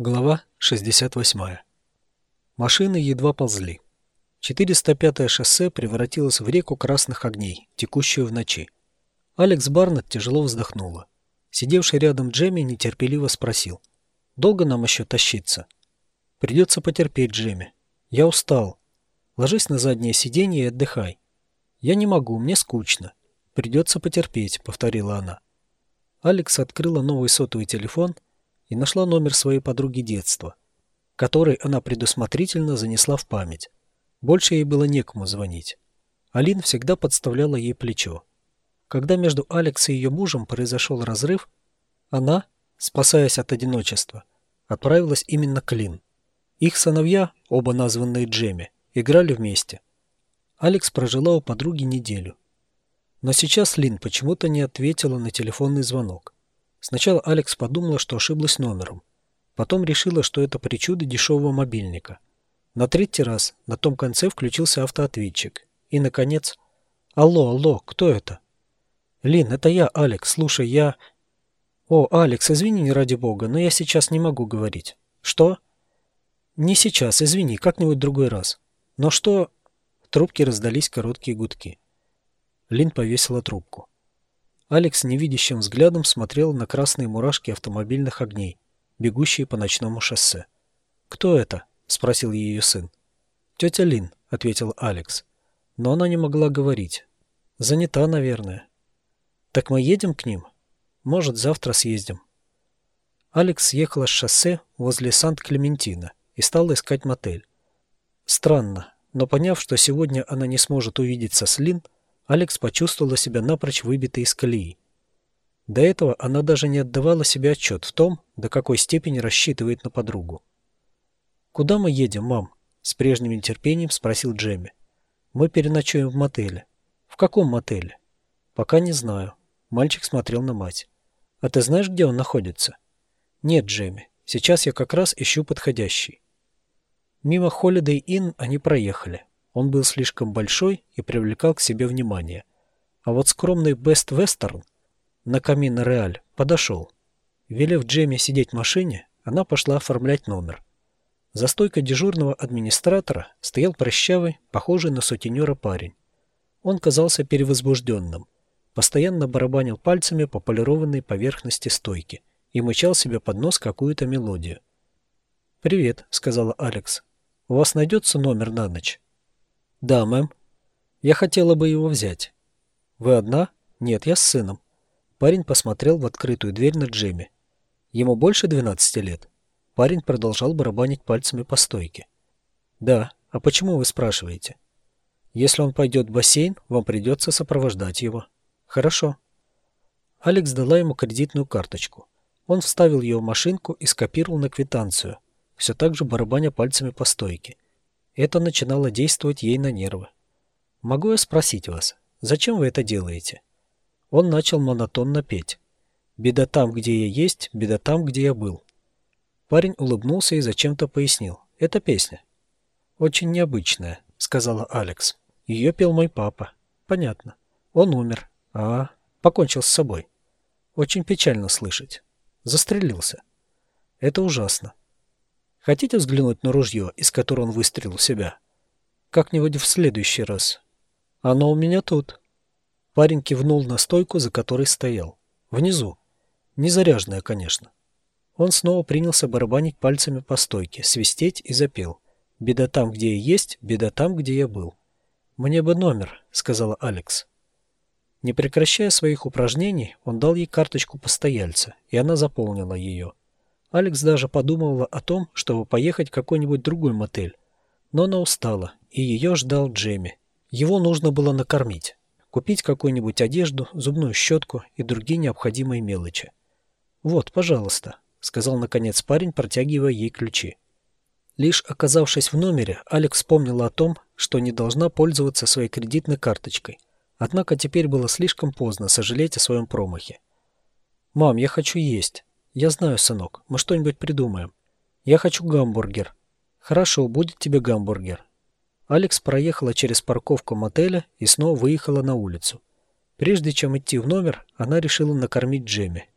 Глава 68. Машины едва ползли. 405-е шоссе превратилось в реку красных огней, текущую в ночи. Алекс Барнетт тяжело вздохнула. Сидевший рядом Джемми нетерпеливо спросил. «Долго нам еще тащиться?» «Придется потерпеть, Джемми. Я устал. Ложись на заднее сиденье и отдыхай». «Я не могу, мне скучно. Придется потерпеть», — повторила она. Алекс открыла новый сотовый телефон — и нашла номер своей подруги детства, который она предусмотрительно занесла в память. Больше ей было некому звонить. Алин всегда подставляла ей плечо. Когда между Алекс и ее мужем произошел разрыв, она, спасаясь от одиночества, отправилась именно к Лин. Их сыновья, оба названные Джемми, играли вместе. Алекс прожила у подруги неделю. Но сейчас Лин почему-то не ответила на телефонный звонок. Сначала Алекс подумала, что ошиблась номером. Потом решила, что это причуда дешевого мобильника. На третий раз на том конце включился автоответчик. И, наконец... «Алло, алло, кто это?» «Лин, это я, Алекс. Слушай, я...» «О, Алекс, извини, не ради бога, но я сейчас не могу говорить». «Что?» «Не сейчас, извини, как-нибудь другой раз». «Но что...» В трубке раздались короткие гудки. Лин повесила трубку. Алекс невидящим взглядом смотрел на красные мурашки автомобильных огней, бегущие по ночному шоссе. «Кто это?» — спросил ее сын. «Тетя Лин», — ответил Алекс. Но она не могла говорить. «Занята, наверное». «Так мы едем к ним? Может, завтра съездим». Алекс съехала с шоссе возле Сант-Клементина и стала искать мотель. Странно, но поняв, что сегодня она не сможет увидеться с Лин, Алекс почувствовала себя напрочь выбитой из колеи. До этого она даже не отдавала себе отчет в том, до какой степени рассчитывает на подругу. «Куда мы едем, мам?» — с прежним нетерпением спросил Джемми. «Мы переночуем в мотеле». «В каком мотеле?» «Пока не знаю». Мальчик смотрел на мать. «А ты знаешь, где он находится?» «Нет, Джемми. Сейчас я как раз ищу подходящий». Мимо Holiday Inn они проехали. Он был слишком большой и привлекал к себе внимание. А вот скромный Best Western на камин Реаль подошел. Велев Джемми сидеть в машине, она пошла оформлять номер. За стойкой дежурного администратора стоял прыщавый, похожий на сутенера парень. Он казался перевозбужденным, постоянно барабанил пальцами по полированной поверхности стойки и мычал себе под нос какую-то мелодию. «Привет», — сказала Алекс. «У вас найдется номер на ночь?» «Да, мэм. Я хотела бы его взять». «Вы одна?» «Нет, я с сыном». Парень посмотрел в открытую дверь на Джимми. Ему больше 12 лет. Парень продолжал барабанить пальцами по стойке. «Да. А почему вы спрашиваете?» «Если он пойдет в бассейн, вам придется сопровождать его». «Хорошо». Алекс дала ему кредитную карточку. Он вставил ее в машинку и скопировал на квитанцию, все так же барабаня пальцами по стойке. Это начинало действовать ей на нервы. «Могу я спросить вас, зачем вы это делаете?» Он начал монотонно петь. «Беда там, где я есть, беда там, где я был». Парень улыбнулся и зачем-то пояснил. «Это песня». «Очень необычная», — сказала Алекс. «Ее пел мой папа». «Понятно. Он умер. А, покончил с собой». «Очень печально слышать. Застрелился». «Это ужасно. Хотите взглянуть на ружье, из которого он выстрелил в себя? Как-нибудь в следующий раз. Оно у меня тут. Парень кивнул на стойку, за которой стоял. Внизу. Незаряженное, конечно. Он снова принялся барабанить пальцами по стойке, свистеть и запел. «Беда там, где я есть, беда там, где я был». «Мне бы номер», — сказала Алекс. Не прекращая своих упражнений, он дал ей карточку постояльца, и она заполнила ее. Алекс даже подумывала о том, чтобы поехать в какой-нибудь другой мотель. Но она устала, и ее ждал Джемми. Его нужно было накормить, купить какую-нибудь одежду, зубную щетку и другие необходимые мелочи. «Вот, пожалуйста», — сказал наконец парень, протягивая ей ключи. Лишь оказавшись в номере, Алекс вспомнила о том, что не должна пользоваться своей кредитной карточкой. Однако теперь было слишком поздно сожалеть о своем промахе. «Мам, я хочу есть», «Я знаю, сынок, мы что-нибудь придумаем. Я хочу гамбургер». «Хорошо, будет тебе гамбургер». Алекс проехала через парковку мотеля и снова выехала на улицу. Прежде чем идти в номер, она решила накормить Джемми